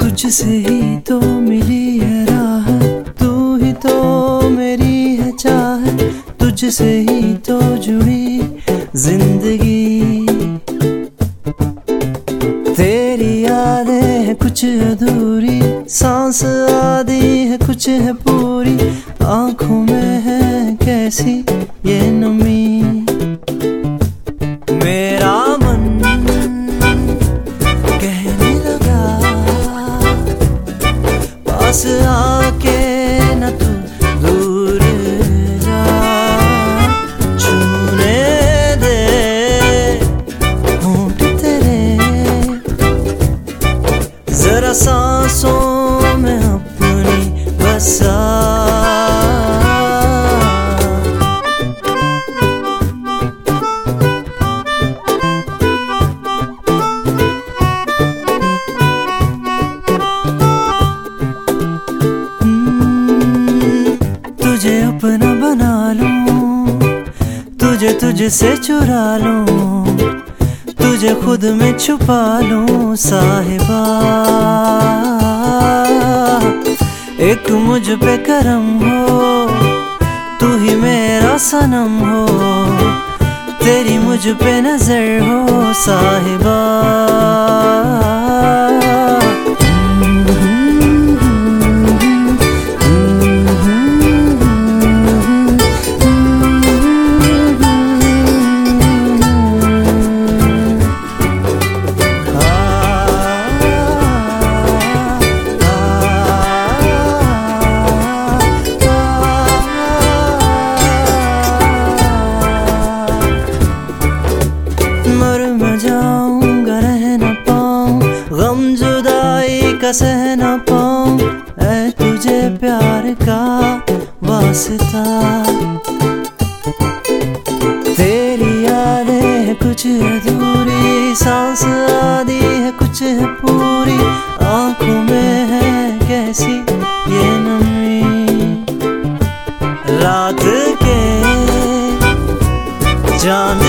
तुझसे ही तो मिली है राह, तू ही तो मेरी है चाह, तुझसे ही तो जुड़ी ज़िंदगी है, कुछ है पूरी, आँखों में है कैसी ये नमी? मेरा मन कहने लगा, पास आके न तू दूर जा। छूने दे होंठ तेरे, जरा सांसों में अपनी बसा हम्म, तुझे अपना बना लूँ तुझे तुझसे चुरा लूँ तुझे खुद में छुपा लूँ साहिबा। एक मुझ पे करम हो, तू ही मेरा सनम हो। तेरी मुझ पे नज़र हो, साहिबा। गम जुदाई का सह न पाऊँ, ऐ तुझे प्यार का वास्ता। तेरी यादें है कुछ अधूरी, सांस आदि है कुछ है पूरी। आँखों में है कैसी ये नमी? रात के जान